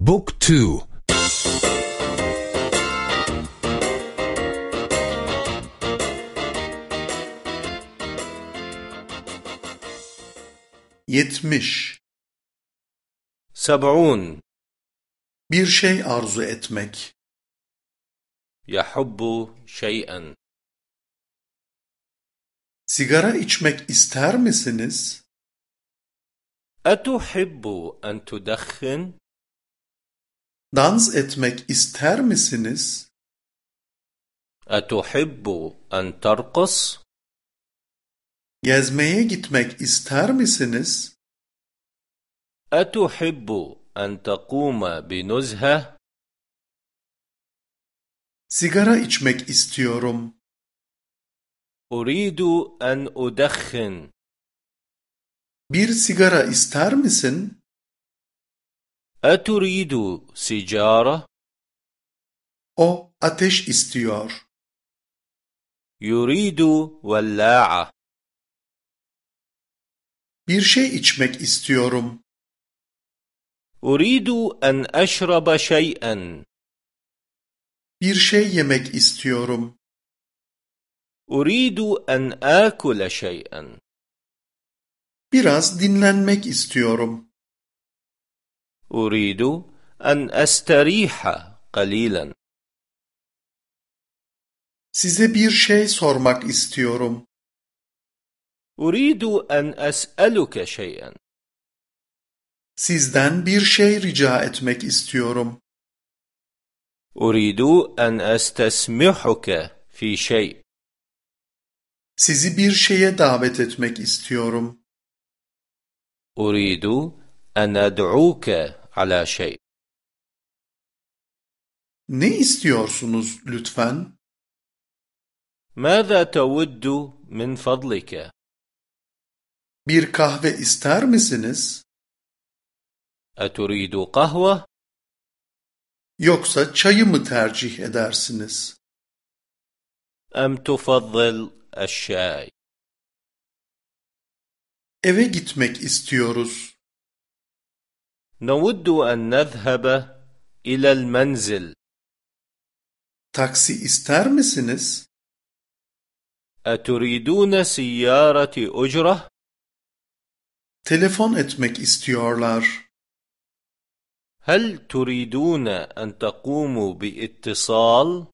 بوك تو. يتمش. سبعون. بير شيء أرزو أتمك يحب شيئا. سيجارة إتمك إستار مسنس أتحب أن تدخن؟ Dans etmek ister misiniz? أتحب أن ترقص؟ Gezmeye gitmek ister misiniz? أتحب أن تقوم بنزهة؟ Sigara içmek istiyorum. أريد أن أدخن Bir sigara ister misin? Eturidu sicara? O ateş istiyor. Yuridu vella'a. Bir şey içmek istiyorum. Uridu en eşrebe şey'en. Bir şey yemek istiyorum. Uridu en akule şey'en. Biraz dinlenmek istiyorum. أريد أن أستريح قليلا Size bir şey sormak istiyorum. أريد أن أسألك شيئا Sizden bir şey rica etmek istiyorum. أريد أن أستسمحك في شيء Sizi bir şeye davet etmek istiyorum. أريد أن أدعوك على شيء Ne istiyorsunuz lütfen? ماذا تود من فضلك؟ Bir kahve ister misiniz? أتريد قهوة Yoksa çayı mı tercih edersiniz? أم تفضل الشاي؟ Eve gitmek istiyoruz. نود أن نذهب إلى المنزل Taksi ister misiniz? أتريدون سيارة أجرة؟ Telefon etmek istiyorlar. هل تريدون أن تقوموا بإتصال؟